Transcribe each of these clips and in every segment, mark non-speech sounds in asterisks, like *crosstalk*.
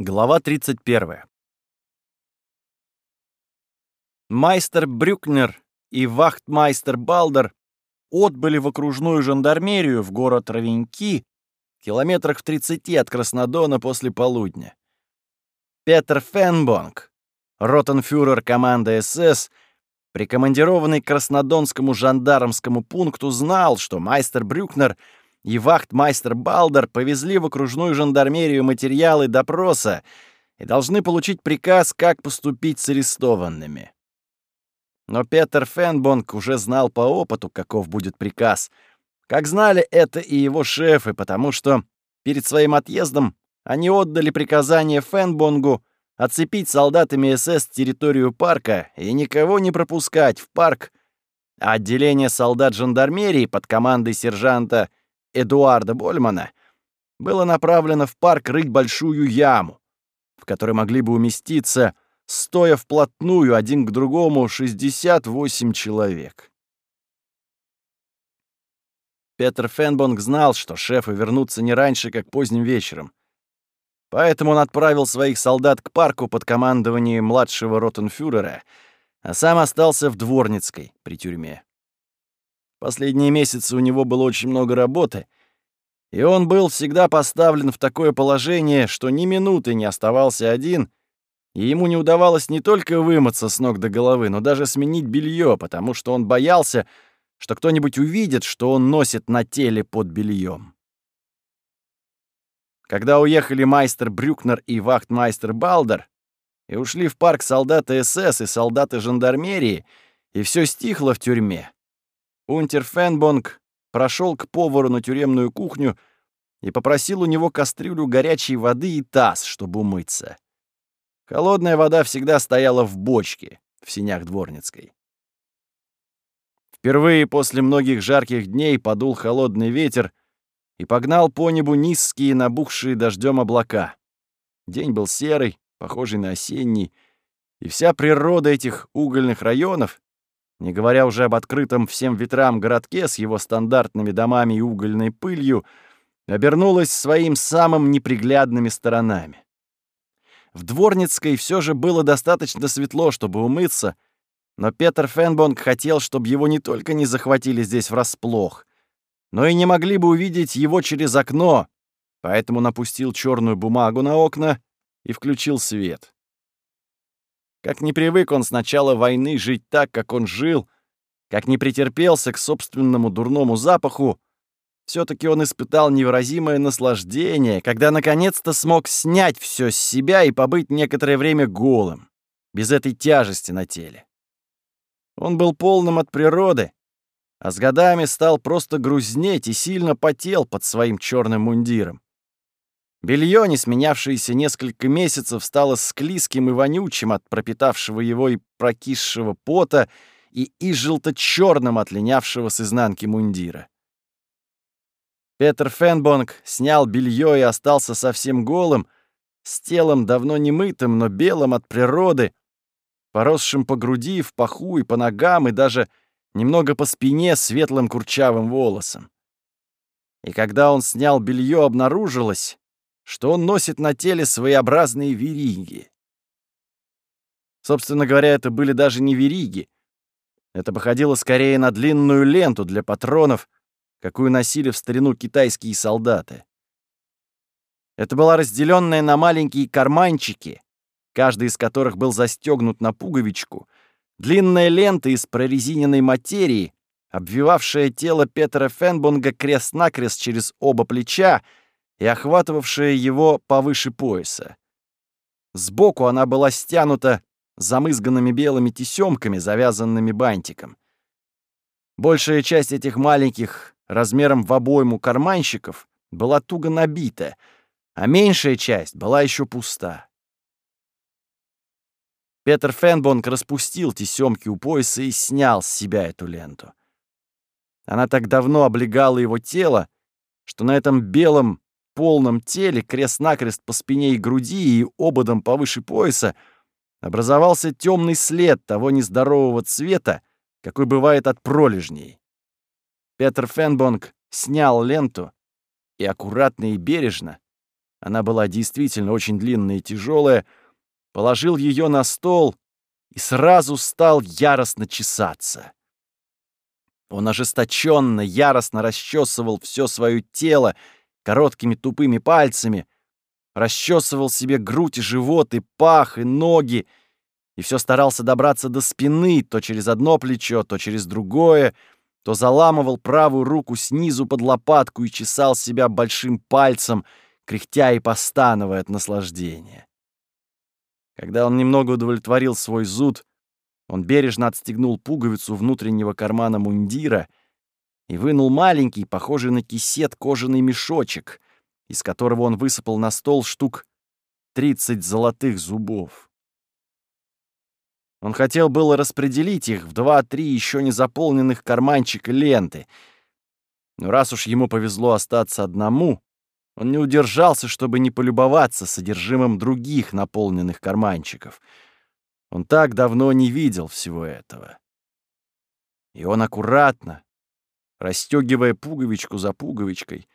Глава 31. Майстер Брюкнер и вахтмайстер Балдер отбыли в окружную жандармерию в город Равеньки, километрах в 30 от Краснодона после полудня. Петер Фенбонг, ротенфюрер команды СС, прикомандированный к Краснодонскому жандармскому пункту, знал, что майстер Брюкнер — и вахтмайстер Балдер повезли в окружную жандармерию материалы допроса и должны получить приказ, как поступить с арестованными. Но Петер Фенбонг уже знал по опыту, каков будет приказ. Как знали это и его шефы, потому что перед своим отъездом они отдали приказание Фенбонгу оцепить солдатами СС территорию парка и никого не пропускать в парк, а отделение солдат жандармерии под командой сержанта Эдуарда Больмана было направлено в парк рыть большую яму, в которой могли бы уместиться, стоя вплотную один к другому, 68 человек. Петр Фенбонг знал, что шефы вернутся не раньше, как поздним вечером. Поэтому он отправил своих солдат к парку под командованием младшего ротенфюрера, а сам остался в Дворницкой при тюрьме. Последние месяцы у него было очень много работы, и он был всегда поставлен в такое положение, что ни минуты не оставался один, и ему не удавалось не только вымыться с ног до головы, но даже сменить белье, потому что он боялся, что кто-нибудь увидит, что он носит на теле под бельем. Когда уехали майстер Брюкнер и вахтмайстер Балдер и ушли в парк солдаты СС и солдаты жандармерии, и все стихло в тюрьме, Унтер Фенбонг прошел к повару на тюремную кухню и попросил у него кастрюлю горячей воды и таз, чтобы умыться. Холодная вода всегда стояла в бочке в синях Дворницкой. Впервые после многих жарких дней подул холодный ветер и погнал по небу низкие набухшие дождем облака. День был серый, похожий на осенний, и вся природа этих угольных районов не говоря уже об открытом всем ветрам городке с его стандартными домами и угольной пылью, обернулась своим самым неприглядными сторонами. В Дворницкой все же было достаточно светло, чтобы умыться, но Петр Фенбонг хотел, чтобы его не только не захватили здесь врасплох, но и не могли бы увидеть его через окно, поэтому напустил черную бумагу на окна и включил свет. Как не привык он с начала войны жить так, как он жил, как не претерпелся к собственному дурному запаху, все таки он испытал невыразимое наслаждение, когда наконец-то смог снять все с себя и побыть некоторое время голым, без этой тяжести на теле. Он был полным от природы, а с годами стал просто грузнеть и сильно потел под своим черным мундиром. Белье, не сменявшееся несколько месяцев, стало склизким и вонючим от пропитавшего его и прокисшего пота и и желто-черным от линявшего с изнанки мундира. Петр Фенбонг снял белье и остался совсем голым, с телом давно не мытым, но белым от природы, поросшим по груди, в паху и по ногам, и даже немного по спине светлым курчавым волосом. И когда он снял белье, обнаружилось, что он носит на теле своеобразные вериги. Собственно говоря, это были даже не вериги. Это походило скорее на длинную ленту для патронов, какую носили в старину китайские солдаты. Это была разделенная на маленькие карманчики, каждый из которых был застегнут на пуговичку, длинная лента из прорезиненной материи, обвивавшая тело Петера Фенбунга крест-накрест через оба плеча и охватывавшая его повыше пояса. Сбоку она была стянута замызганными белыми тесемками, завязанными бантиком. Большая часть этих маленьких, размером в обойму карманщиков, была туго набита, а меньшая часть была еще пуста. Петр Фенбонг распустил тесемки у пояса и снял с себя эту ленту. Она так давно облегала его тело, что на этом белом полном теле, крест-накрест по спине и груди и ободом повыше пояса, образовался темный след того нездорового цвета, какой бывает от пролежней. Петр Фенбонг снял ленту и аккуратно и бережно, она была действительно очень длинная и тяжелая, положил ее на стол и сразу стал яростно чесаться. Он ожесточенно, яростно расчесывал все свое тело короткими тупыми пальцами, расчесывал себе грудь и живот, и пах, и ноги, и все старался добраться до спины, то через одно плечо, то через другое, то заламывал правую руку снизу под лопатку и чесал себя большим пальцем, кряхтя и постановая от наслаждения. Когда он немного удовлетворил свой зуд, он бережно отстегнул пуговицу внутреннего кармана мундира и вынул маленький, похожий на кисет, кожаный мешочек, из которого он высыпал на стол штук 30 золотых зубов. Он хотел было распределить их в два-три еще не заполненных карманчика ленты. Но раз уж ему повезло остаться одному, он не удержался, чтобы не полюбоваться содержимым других наполненных карманчиков. Он так давно не видел всего этого. И он аккуратно, расстегивая пуговичку за пуговичкой,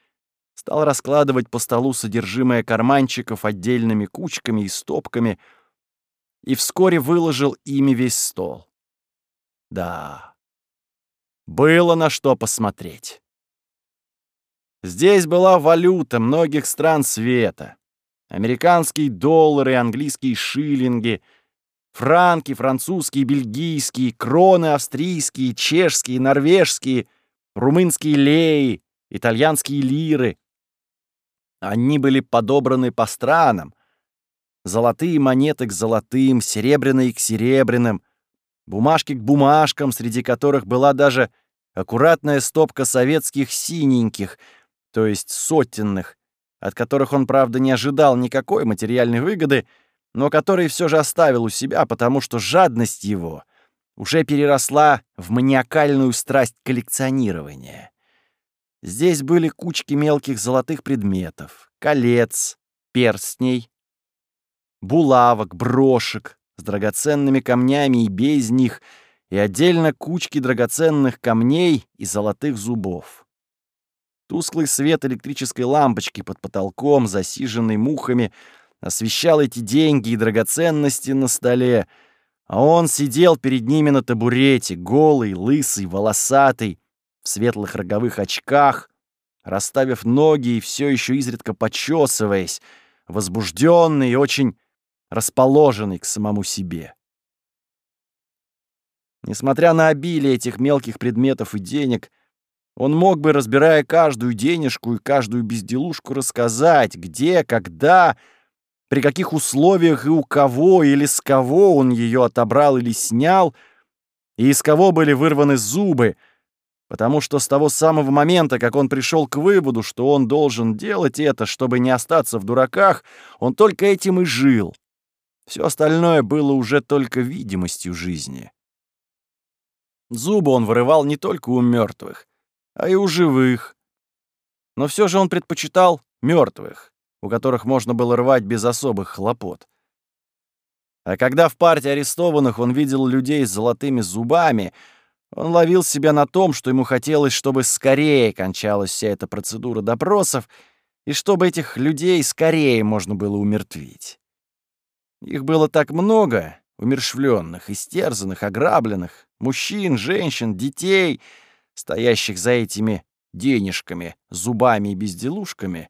стал раскладывать по столу содержимое карманчиков отдельными кучками и стопками и вскоре выложил ими весь стол. Да, было на что посмотреть. Здесь была валюта многих стран света. Американские доллары, английские шиллинги, франки, французские, бельгийские, кроны австрийские, чешские, норвежские, румынские леи, итальянские лиры. Они были подобраны по странам. Золотые монеты к золотым, серебряные к серебряным, бумажки к бумажкам, среди которых была даже аккуратная стопка советских синеньких — то есть сотенных, от которых он, правда, не ожидал никакой материальной выгоды, но которые все же оставил у себя, потому что жадность его уже переросла в маниакальную страсть коллекционирования. Здесь были кучки мелких золотых предметов, колец, перстней, булавок, брошек с драгоценными камнями и без них, и отдельно кучки драгоценных камней и золотых зубов. Тусклый свет электрической лампочки под потолком, засиженный мухами, освещал эти деньги и драгоценности на столе, а он сидел перед ними на табурете, голый, лысый, волосатый, в светлых роговых очках, расставив ноги и все еще изредка почесываясь, возбужденный и очень расположенный к самому себе. Несмотря на обилие этих мелких предметов и денег, он мог бы, разбирая каждую денежку и каждую безделушку, рассказать, где, когда, при каких условиях и у кого или с кого он ее отобрал или снял, и из кого были вырваны зубы, потому что с того самого момента, как он пришел к выводу, что он должен делать это, чтобы не остаться в дураках, он только этим и жил. Все остальное было уже только видимостью жизни. Зубы он вырывал не только у мертвых, а и у живых. Но все же он предпочитал мертвых, у которых можно было рвать без особых хлопот. А когда в партии арестованных он видел людей с золотыми зубами, он ловил себя на том, что ему хотелось, чтобы скорее кончалась вся эта процедура допросов, и чтобы этих людей скорее можно было умертвить. Их было так много, умершвленных, истерзанных, ограбленных, мужчин, женщин, детей — стоящих за этими денежками, зубами и безделушками,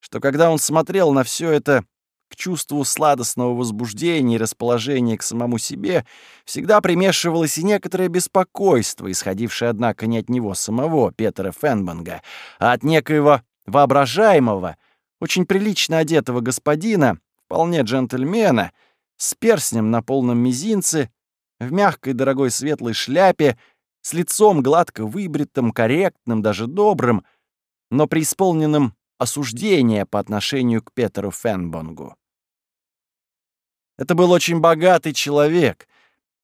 что когда он смотрел на все это к чувству сладостного возбуждения и расположения к самому себе, всегда примешивалось и некоторое беспокойство, исходившее, однако, не от него самого, Петера Фенбанга, а от некоего воображаемого, очень прилично одетого господина, вполне джентльмена, с перстнем на полном мизинце, в мягкой дорогой светлой шляпе с лицом гладко выбритым, корректным, даже добрым, но преисполненным осуждения по отношению к Петеру Фенбонгу. Это был очень богатый человек,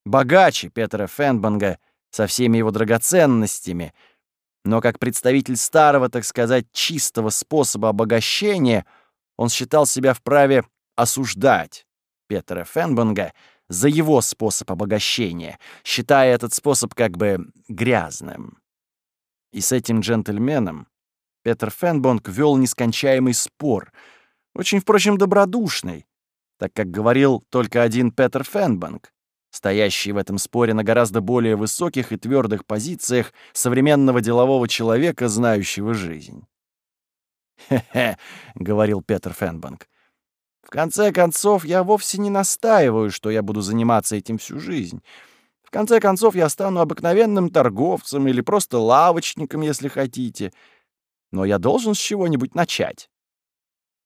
богаче Петера Фенбонга со всеми его драгоценностями, но как представитель старого, так сказать, чистого способа обогащения, он считал себя вправе осуждать Петера Фенбонга — за его способ обогащения, считая этот способ как бы грязным. И с этим джентльменом Петер Фенбонг вел нескончаемый спор, Очень, впрочем, добродушный, так как говорил только один Петер Фенбанк, стоящий в этом споре на гораздо более высоких и твердых позициях современного делового человека, знающего жизнь. «Хе-хе», — говорил Петер Фенбанк. «В конце концов, я вовсе не настаиваю, что я буду заниматься этим всю жизнь. В конце концов, я стану обыкновенным торговцем или просто лавочником, если хотите. Но я должен с чего-нибудь начать.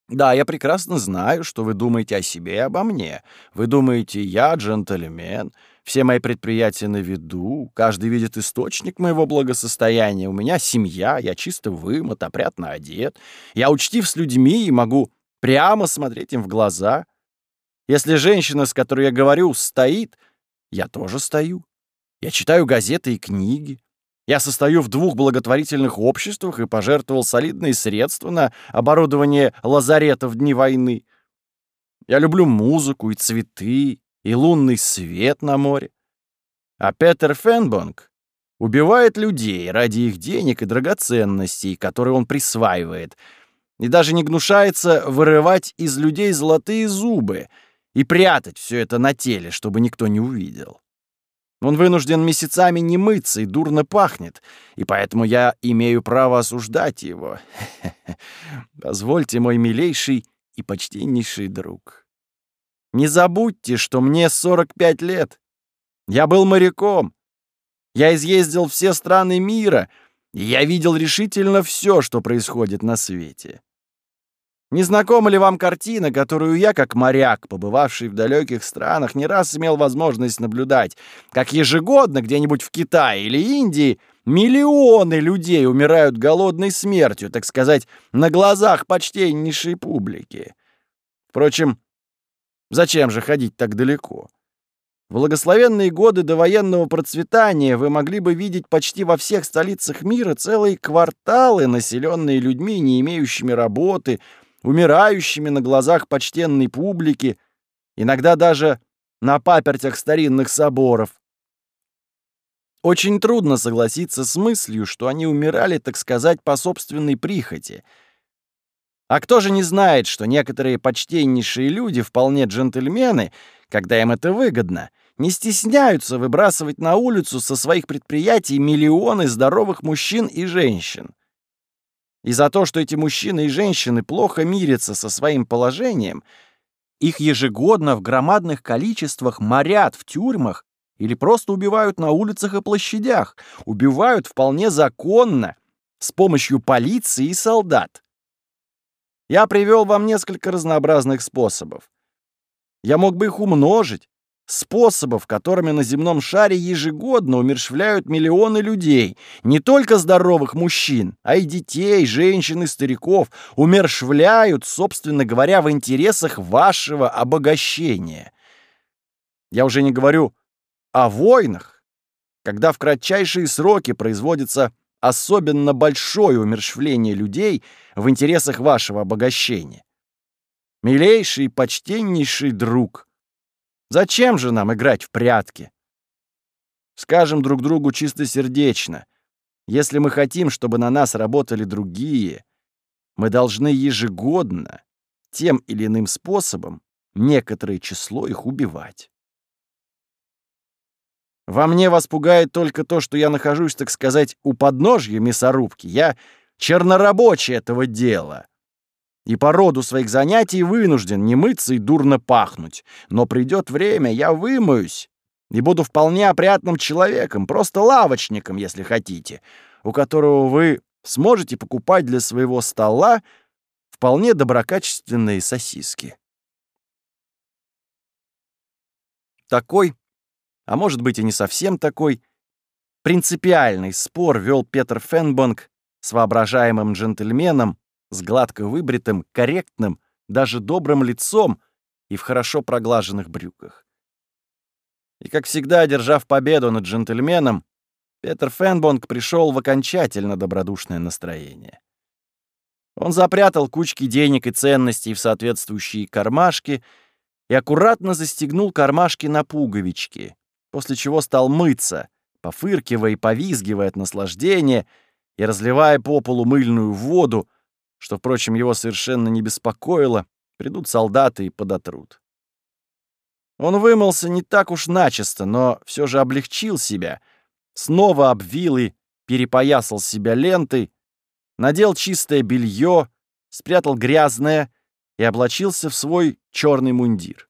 Да, я прекрасно знаю, что вы думаете о себе и обо мне. Вы думаете, я джентльмен, все мои предприятия на виду, каждый видит источник моего благосостояния, у меня семья, я чисто вымыт, опрятно одет, я учтив с людьми и могу прямо смотреть им в глаза. Если женщина, с которой я говорю, стоит, я тоже стою. Я читаю газеты и книги. Я состою в двух благотворительных обществах и пожертвовал солидные средства на оборудование лазарета в дни войны. Я люблю музыку и цветы, и лунный свет на море. А Петер Фенбонг убивает людей ради их денег и драгоценностей, которые он присваивает, и даже не гнушается вырывать из людей золотые зубы и прятать все это на теле, чтобы никто не увидел. Он вынужден месяцами не мыться и дурно пахнет, и поэтому я имею право осуждать его. *laughs* Позвольте, мой милейший и почтеннейший друг. Не забудьте, что мне 45 лет. Я был моряком. Я изъездил все страны мира, и я видел решительно все, что происходит на свете. Не знакома ли вам картина, которую я, как моряк, побывавший в далеких странах, не раз имел возможность наблюдать, как ежегодно где-нибудь в Китае или Индии миллионы людей умирают голодной смертью, так сказать, на глазах почтеннейшей публики? Впрочем, зачем же ходить так далеко? В благословенные годы довоенного процветания вы могли бы видеть почти во всех столицах мира целые кварталы, населенные людьми, не имеющими работы, умирающими на глазах почтенной публики, иногда даже на папертях старинных соборов. Очень трудно согласиться с мыслью, что они умирали, так сказать, по собственной прихоти. А кто же не знает, что некоторые почтеннейшие люди, вполне джентльмены, когда им это выгодно, не стесняются выбрасывать на улицу со своих предприятий миллионы здоровых мужчин и женщин. И за то, что эти мужчины и женщины плохо мирятся со своим положением, их ежегодно в громадных количествах морят в тюрьмах или просто убивают на улицах и площадях, убивают вполне законно, с помощью полиции и солдат. Я привел вам несколько разнообразных способов. Я мог бы их умножить, способов, которыми на земном шаре ежегодно умершвляют миллионы людей, не только здоровых мужчин, а и детей, женщин и стариков, умершвляют, собственно говоря, в интересах вашего обогащения. Я уже не говорю о войнах, когда в кратчайшие сроки производится особенно большое умершвление людей в интересах вашего обогащения. Милейший и почтеннейший друг — Зачем же нам играть в прятки? Скажем друг другу чистосердечно. Если мы хотим, чтобы на нас работали другие, мы должны ежегодно, тем или иным способом, некоторое число их убивать. Во мне вас пугает только то, что я нахожусь, так сказать, у подножья мясорубки. Я чернорабочий этого дела и по роду своих занятий вынужден не мыться и дурно пахнуть. Но придет время, я вымоюсь и буду вполне опрятным человеком, просто лавочником, если хотите, у которого вы сможете покупать для своего стола вполне доброкачественные сосиски. Такой, а может быть и не совсем такой, принципиальный спор вел Петр Фенбанк с воображаемым джентльменом, с гладко выбритым, корректным, даже добрым лицом и в хорошо проглаженных брюках. И, как всегда, одержав победу над джентльменом, Петер Фенбонг пришел в окончательно добродушное настроение. Он запрятал кучки денег и ценностей в соответствующие кармашки и аккуратно застегнул кармашки на пуговички, после чего стал мыться, пофыркивая и повизгивая от наслаждения и разливая по полу мыльную воду, что, впрочем, его совершенно не беспокоило, Придут солдаты и подотрут. Он вымылся не так уж начисто, но все же облегчил себя, снова обвил и перепоясал себя лентой, надел чистое белье, спрятал грязное и облачился в свой черный мундир.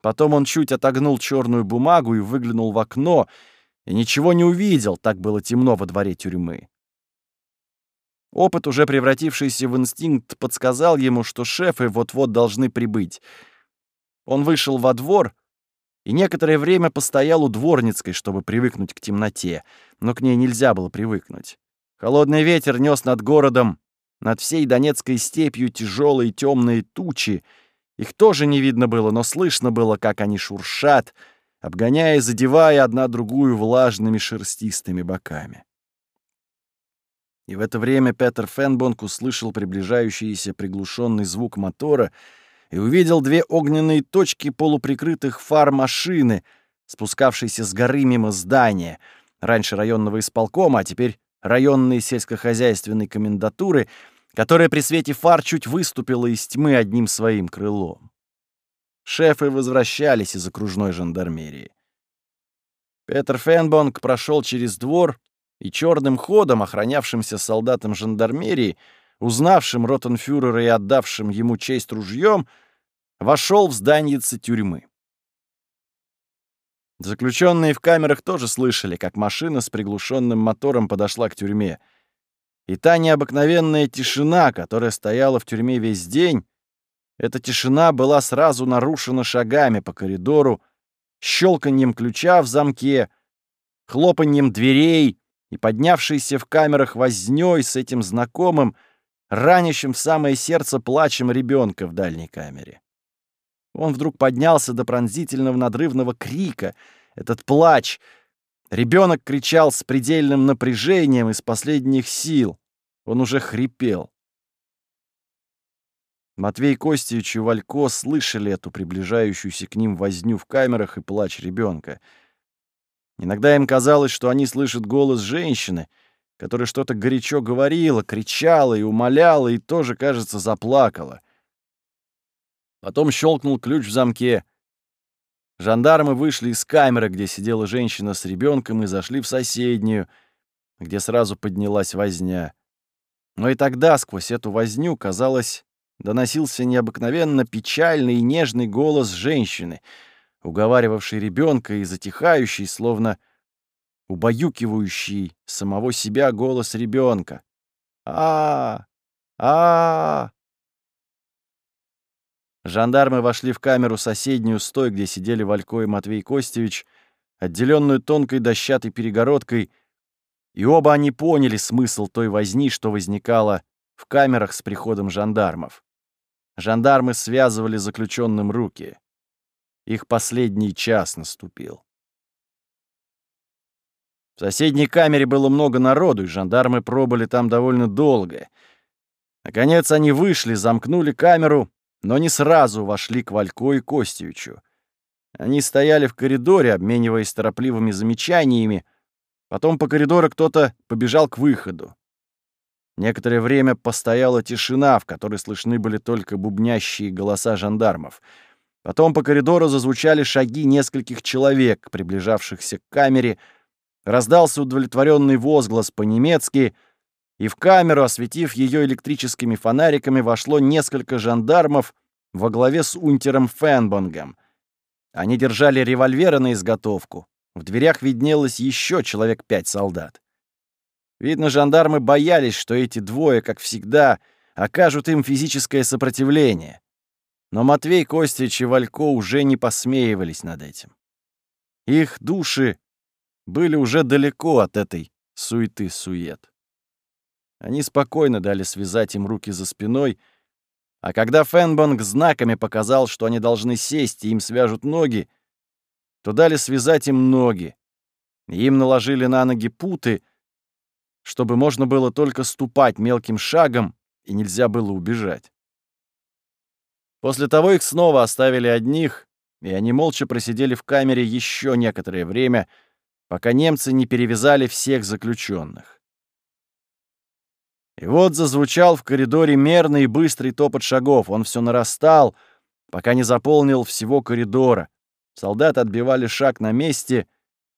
Потом он чуть отогнул черную бумагу и выглянул в окно, и ничего не увидел, так было темно во дворе тюрьмы. Опыт, уже превратившийся в инстинкт, подсказал ему, что шефы вот-вот должны прибыть. Он вышел во двор и некоторое время постоял у дворницкой, чтобы привыкнуть к темноте, но к ней нельзя было привыкнуть. Холодный ветер нес над городом, над всей Донецкой степью тяжелые темные тучи. Их тоже не видно было, но слышно было, как они шуршат, обгоняя и задевая одна другую влажными шерстистыми боками. И в это время Петер Фенбонг услышал приближающийся приглушенный звук мотора и увидел две огненные точки полуприкрытых фар машины, спускавшейся с горы мимо здания, раньше районного исполкома, а теперь районной сельскохозяйственной комендатуры, которая при свете фар чуть выступила из тьмы одним своим крылом. Шефы возвращались из окружной жандармерии. Петер Фенбонг прошел через двор и черным ходом, охранявшимся солдатам жандармерии, узнавшим ротенфюрера и отдавшим ему честь ружьем, вошел в здание тюрьмы. Заключенные в камерах тоже слышали, как машина с приглушенным мотором подошла к тюрьме. И та необыкновенная тишина, которая стояла в тюрьме весь день, эта тишина была сразу нарушена шагами по коридору, щелканьем ключа в замке, хлопаньем дверей и поднявшейся в камерах вознёй с этим знакомым, ранящим в самое сердце плачем ребенка в дальней камере. Он вдруг поднялся до пронзительного надрывного крика. Этот плач. Ребенок кричал с предельным напряжением из последних сил. Он уже хрипел. Матвей Костевич и Валько слышали эту приближающуюся к ним возню в камерах и плач ребенка. Иногда им казалось, что они слышат голос женщины, которая что-то горячо говорила, кричала и умоляла, и тоже, кажется, заплакала. Потом щелкнул ключ в замке. Жандармы вышли из камеры, где сидела женщина с ребенком, и зашли в соседнюю, где сразу поднялась возня. Но и тогда сквозь эту возню, казалось, доносился необыкновенно печальный и нежный голос женщины, уговаривавшей ребенка и затихающий, словно убаюкивающий самого себя голос ребенка. а а, -а, Жандармы вошли в камеру соседнюю с той, где сидели Валько и Матвей Костевич, отделенную тонкой дощатой перегородкой, и оба они поняли смысл той возни, что возникала в камерах с приходом жандармов. Жандармы связывали заключенным руки. Их последний час наступил. В соседней камере было много народу, и жандармы пробыли там довольно долго. Наконец они вышли, замкнули камеру, но не сразу вошли к Валько и Костевичу. Они стояли в коридоре, обмениваясь торопливыми замечаниями. Потом по коридору кто-то побежал к выходу. Некоторое время постояла тишина, в которой слышны были только бубнящие голоса жандармов. Потом по коридору зазвучали шаги нескольких человек, приближавшихся к камере. Раздался удовлетворенный возглас по-немецки, и в камеру, осветив ее электрическими фонариками, вошло несколько жандармов во главе с унтером Фенбонгом. Они держали револьверы на изготовку. В дверях виднелось еще человек пять солдат. Видно, жандармы боялись, что эти двое, как всегда, окажут им физическое сопротивление. Но Матвей, Костич и Валько уже не посмеивались над этим. Их души были уже далеко от этой суеты-сует. Они спокойно дали связать им руки за спиной, а когда Фенбонг знаками показал, что они должны сесть и им свяжут ноги, то дали связать им ноги. Им наложили на ноги путы — чтобы можно было только ступать мелким шагом, и нельзя было убежать. После того их снова оставили одних, и они молча просидели в камере еще некоторое время, пока немцы не перевязали всех заключенных. И вот зазвучал в коридоре мерный и быстрый топот шагов. Он все нарастал, пока не заполнил всего коридора. Солдаты отбивали шаг на месте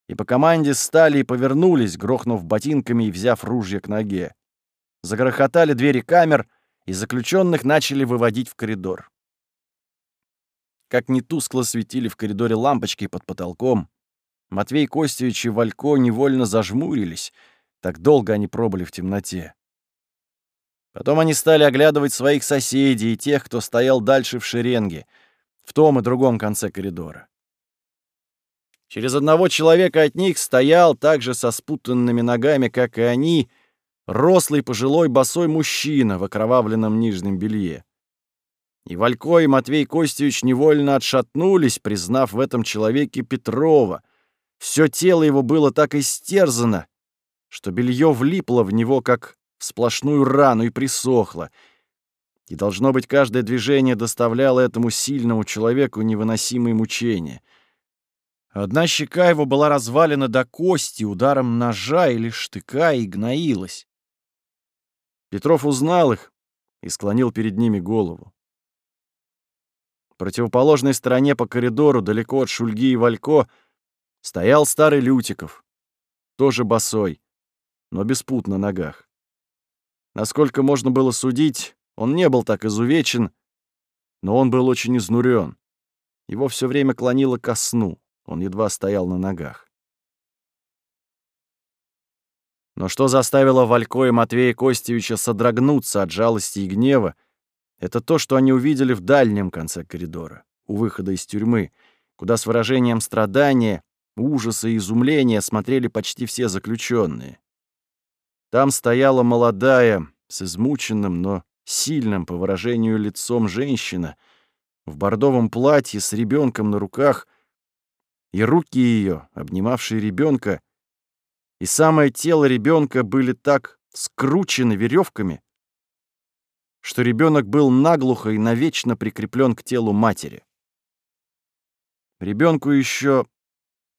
и по команде стали и повернулись, грохнув ботинками и взяв ружья к ноге. Загрохотали двери камер, и заключенных начали выводить в коридор. Как не тускло светили в коридоре лампочки под потолком, Матвей Костевич и Валько невольно зажмурились, так долго они пробыли в темноте. Потом они стали оглядывать своих соседей и тех, кто стоял дальше в шеренге, в том и другом конце коридора. Через одного человека от них стоял, также со спутанными ногами, как и они, рослый пожилой босой мужчина в окровавленном нижнем белье. И Валько, и Матвей Костевич невольно отшатнулись, признав в этом человеке Петрова. Все тело его было так истерзано, что белье влипло в него, как в сплошную рану, и присохло. И, должно быть, каждое движение доставляло этому сильному человеку невыносимые мучения — Одна щека его была развалена до кости ударом ножа или штыка и гноилась. Петров узнал их и склонил перед ними голову. Противоположной стороне по коридору, далеко от Шульги и Валько, стоял старый Лютиков, тоже босой, но без пут на ногах. Насколько можно было судить, он не был так изувечен, но он был очень изнурен. Его все время клонило ко сну. Он едва стоял на ногах. Но что заставило Валько и Матвея Костевича содрогнуться от жалости и гнева, это то, что они увидели в дальнем конце коридора, у выхода из тюрьмы, куда с выражением страдания, ужаса и изумления смотрели почти все заключенные. Там стояла молодая, с измученным, но сильным по выражению лицом женщина, в бордовом платье с ребенком на руках, и руки ее, обнимавшие ребенка, и самое тело ребенка были так скручены веревками, что ребенок был наглухо и навечно прикреплен к телу матери. Ребенку еще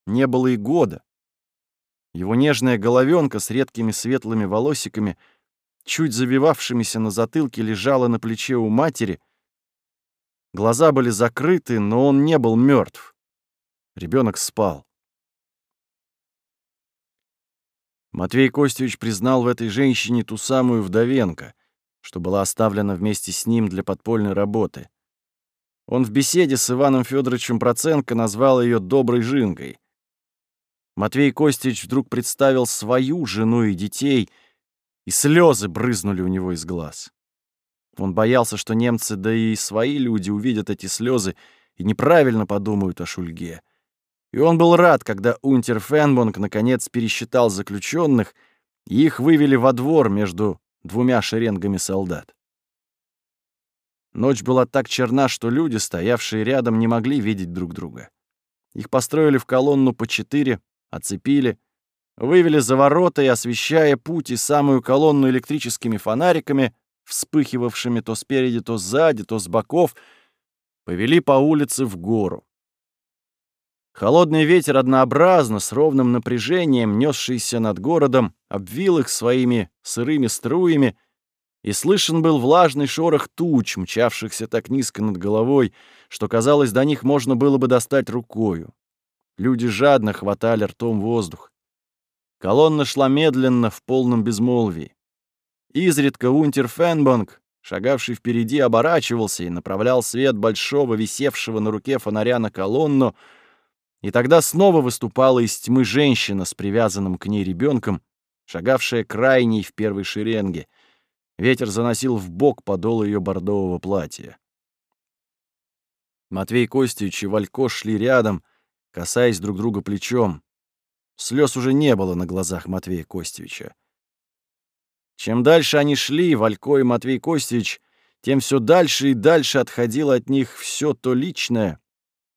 не было и года. Его нежная головенка с редкими светлыми волосиками, чуть завивавшимися на затылке, лежала на плече у матери. Глаза были закрыты, но он не был мертв. Ребенок спал. Матвей Костевич признал в этой женщине ту самую Вдовенко, что была оставлена вместе с ним для подпольной работы. Он в беседе с Иваном Федоровичем Проценко назвал ее «доброй жинкой». Матвей Костевич вдруг представил свою жену и детей, и слезы брызнули у него из глаз. Он боялся, что немцы, да и свои люди увидят эти слезы и неправильно подумают о Шульге. И он был рад, когда Унтер Фенбонг наконец пересчитал заключенных, и их вывели во двор между двумя шеренгами солдат. Ночь была так черна, что люди, стоявшие рядом, не могли видеть друг друга. Их построили в колонну по четыре, оцепили, вывели за ворота и, освещая путь и самую колонну электрическими фонариками, вспыхивавшими то спереди, то сзади, то с боков, повели по улице в гору. Холодный ветер однообразно, с ровным напряжением, несшийся над городом, обвил их своими сырыми струями, и слышен был влажный шорох туч, мчавшихся так низко над головой, что, казалось, до них можно было бы достать рукою. Люди жадно хватали ртом воздух. Колонна шла медленно, в полном безмолвии. Изредка Унтер Фенбанк, шагавший впереди, оборачивался и направлял свет большого, висевшего на руке фонаря на колонну, и тогда снова выступала из тьмы женщина с привязанным к ней ребенком, шагавшая крайней в первой шеренге. Ветер заносил в бок подол ее бордового платья. Матвей Костевич и Валько шли рядом, касаясь друг друга плечом. Слез уже не было на глазах Матвея Костевича. Чем дальше они шли, Валько и Матвей Костевич, тем все дальше и дальше отходило от них все то личное,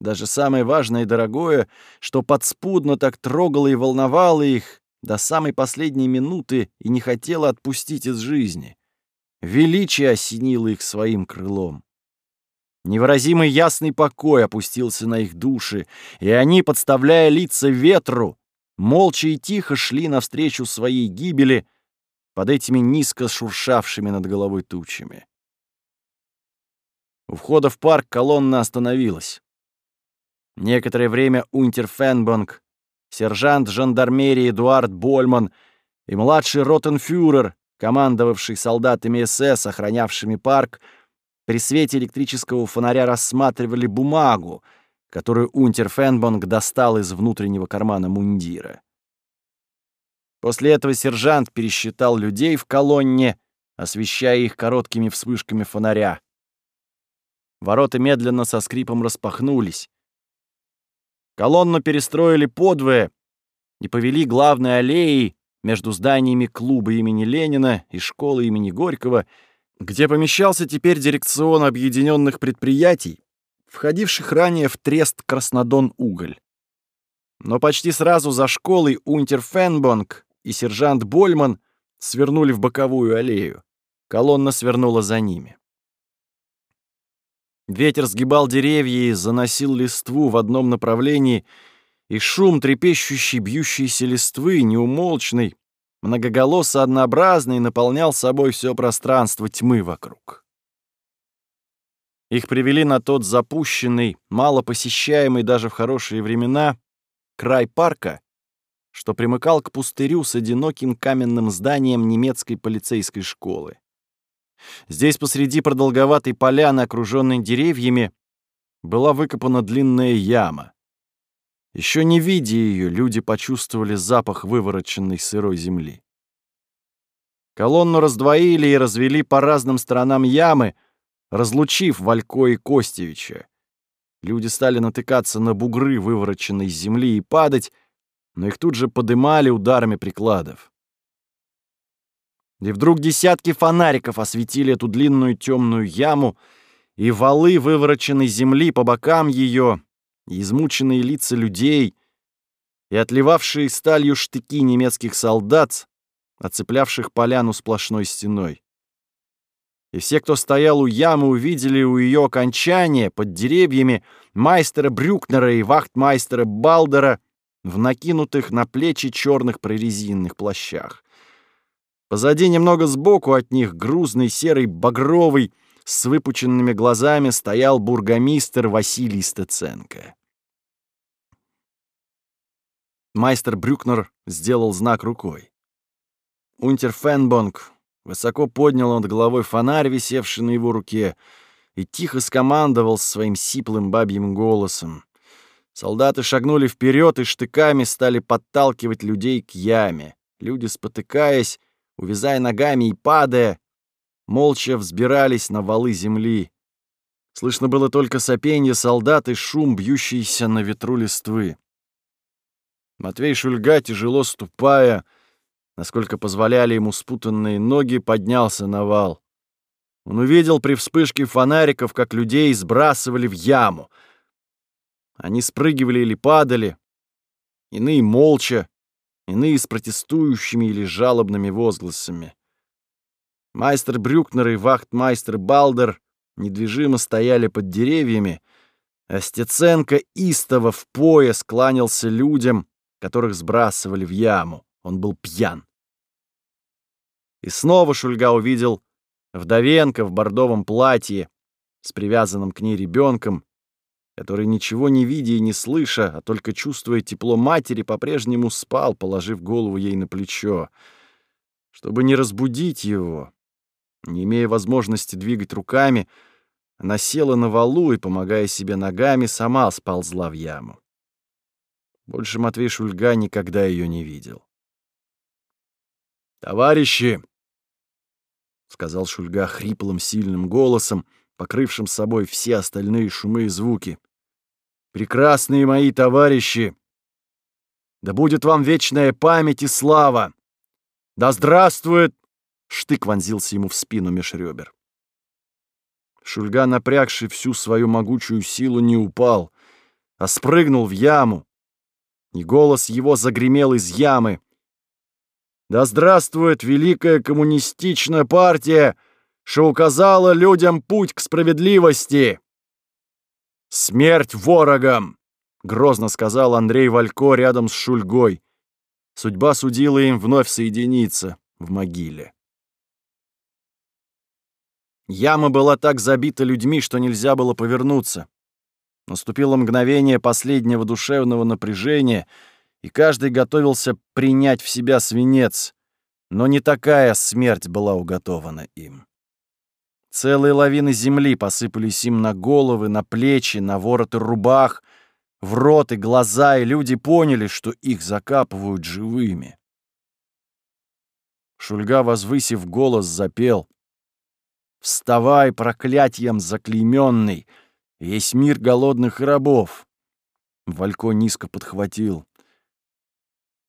даже самое важное и дорогое, что подспудно так трогало и волновало их до самой последней минуты и не хотело отпустить из жизни. Величие осенило их своим крылом. Невыразимый ясный покой опустился на их души, и они, подставляя лица ветру, молча и тихо шли навстречу своей гибели, под этими низко шуршавшими над головой тучами. У входа в парк колонна остановилась. Некоторое время Унтер Фенбанк, сержант жандармерии Эдуард Больман и младший ротенфюрер, командовавший солдатами СС, охранявшими парк, при свете электрического фонаря рассматривали бумагу, которую Унтер Фенбанк достал из внутреннего кармана мундира. После этого сержант пересчитал людей в колонне, освещая их короткими вспышками фонаря. Ворота медленно со скрипом распахнулись. Колонну перестроили подвое и повели главной аллеей между зданиями клуба имени Ленина и школы имени Горького, где помещался теперь дирекцион объединенных предприятий, входивших ранее в трест «Краснодон-Уголь». Но почти сразу за школой Унтер Фенбонг и сержант Больман свернули в боковую аллею. Колонна свернула за ними. Ветер сгибал деревья и заносил листву в одном направлении, и шум трепещущей, бьющейся листвы, неумолчный, многоголосо однообразный, наполнял собой все пространство тьмы вокруг. Их привели на тот запущенный, мало посещаемый даже в хорошие времена, край парка, что примыкал к пустырю с одиноким каменным зданием немецкой полицейской школы. Здесь посреди продолговатой поляны, окруженной деревьями, была выкопана длинная яма. Еще не видя ее, люди почувствовали запах вывороченной сырой земли. Колонну раздвоили и развели по разным сторонам ямы, разлучив Валько и Костевича. Люди стали натыкаться на бугры вывороченной земли и падать, но их тут же подымали ударами прикладов. И вдруг десятки фонариков осветили эту длинную темную яму, и валы вывороченной земли по бокам ее, и измученные лица людей, и отливавшие сталью штыки немецких солдат, оцеплявших поляну сплошной стеной. И все, кто стоял у ямы, увидели у ее окончания, под деревьями, майстера Брюкнера и вахтмайстера Балдера в накинутых на плечи черных прорезинных плащах. Позади, немного сбоку от них, грузный, серый, багровый, с выпученными глазами стоял бургомистр Василий Стеценко. Майстер Брюкнер сделал знак рукой. Унтер Фенбонг высоко поднял над головой фонарь, висевший на его руке, и тихо скомандовал своим сиплым бабьим голосом. Солдаты шагнули вперед и штыками стали подталкивать людей к яме. Люди, спотыкаясь, увязая ногами и падая, молча взбирались на валы земли. Слышно было только сопенье солдат и шум, бьющийся на ветру листвы. Матвей Шульга, тяжело ступая, насколько позволяли ему спутанные ноги, поднялся на вал. Он увидел при вспышке фонариков, как людей сбрасывали в яму. Они спрыгивали или падали, иные молча, иные с протестующими или жалобными возгласами. Майстер Брюкнер и вахтмайстер Балдер недвижимо стояли под деревьями, а Стеценко истово в пояс кланялся людям, которых сбрасывали в яму. Он был пьян. И снова Шульга увидел вдовенка в бордовом платье с привязанным к ней ребенком который, ничего не видя и не слыша, а только чувствуя тепло матери, по-прежнему спал, положив голову ей на плечо. Чтобы не разбудить его, не имея возможности двигать руками, она села на валу и, помогая себе ногами, сама сползла в яму. Больше Матвей Шульга никогда ее не видел. «Товарищи!» — сказал Шульга хриплым, сильным голосом, покрывшим собой все остальные шумы и звуки прекрасные мои товарищи! Да будет вам вечная память и слава! Да здравствует!» Штык вонзился ему в спину меж ребер. Шульга, напрягший всю свою могучую силу, не упал, а спрыгнул в яму, и голос его загремел из ямы. «Да здравствует великая коммунистичная партия, что указала людям путь к справедливости!» «Смерть ворогам!» — грозно сказал Андрей Валько рядом с Шульгой. Судьба судила им вновь соединиться. в могиле. Яма была так забита людьми, что нельзя было повернуться. Наступило мгновение последнего душевного напряжения, и каждый готовился принять в себя свинец, но не такая смерть была уготована им. Целые лавины земли посыпались им на головы, на плечи, на вороты рубах, в рот и глаза, и люди поняли, что их закапывают живыми. Шульга, возвысив голос, запел. «Вставай, проклятьем заклейменный, весь мир голодных рабов!» Валько низко подхватил.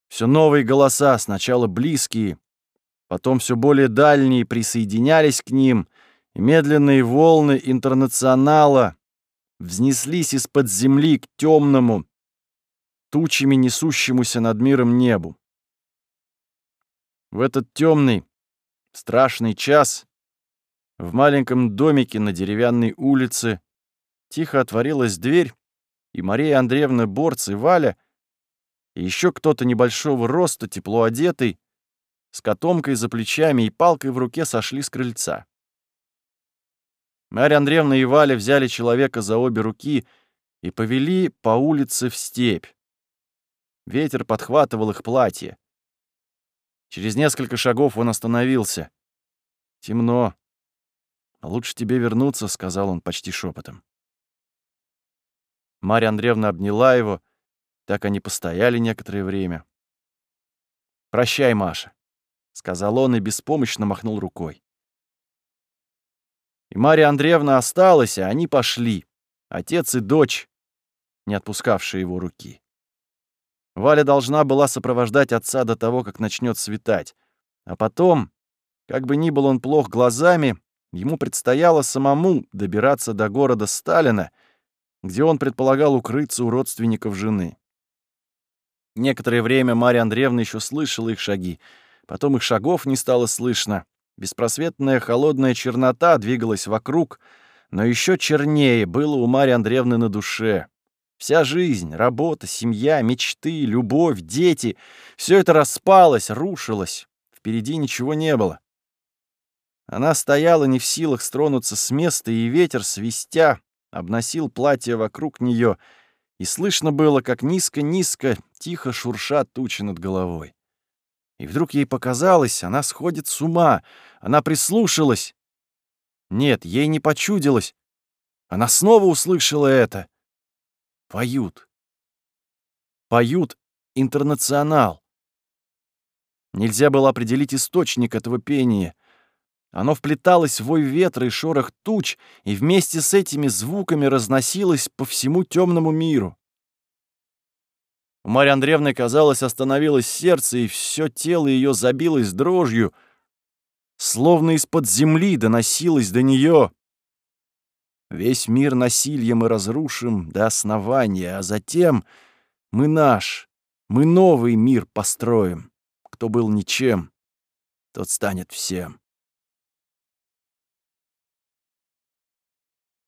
Все новые голоса, сначала близкие, потом все более дальние, присоединялись к ним, медленные волны интернационала взнеслись из-под земли к темному, тучами несущемуся над миром небу. В этот темный, страшный час в маленьком домике на деревянной улице тихо отворилась дверь, и Мария Андреевна Борц и Валя, и еще кто-то небольшого роста, тепло одетый, с котомкой за плечами и палкой в руке сошли с крыльца. Марья Андреевна и Валя взяли человека за обе руки и повели по улице в степь. Ветер подхватывал их платье. Через несколько шагов он остановился. «Темно. Лучше тебе вернуться», — сказал он почти шепотом. Марья Андреевна обняла его. Так они постояли некоторое время. «Прощай, Маша», — сказал он и беспомощно махнул рукой. И Марья Андреевна осталась, а они пошли. Отец и дочь, не отпускавшие его руки. Валя должна была сопровождать отца до того, как начнет светать. А потом, как бы ни был он плох глазами, ему предстояло самому добираться до города Сталина, где он предполагал укрыться у родственников жены. Некоторое время Марья Андреевна еще слышала их шаги, потом их шагов не стало слышно. Беспросветная холодная чернота двигалась вокруг, но еще чернее было у Марьи Андреевны на душе. Вся жизнь, работа, семья, мечты, любовь, дети — все это распалось, рушилось. Впереди ничего не было. Она стояла не в силах стронуться с места, и ветер, свистя, обносил платье вокруг нее, и слышно было, как низко-низко, тихо шуршат тучи над головой. И вдруг ей показалось, она сходит с ума, она прислушалась. Нет, ей не почудилось. Она снова услышала это — Поют. Поют интернационал. Нельзя было определить источник этого пения. Оно вплеталось в вой ветра и шорох туч, и вместе с этими звуками разносилось по всему темному миру. У Марьи Андреевны, казалось, остановилось сердце, и все тело ее забилось дрожью, словно из-под земли доносилось до нее. Весь мир насильем мы разрушим до основания, а затем мы наш, мы новый мир построим. Кто был ничем, тот станет всем.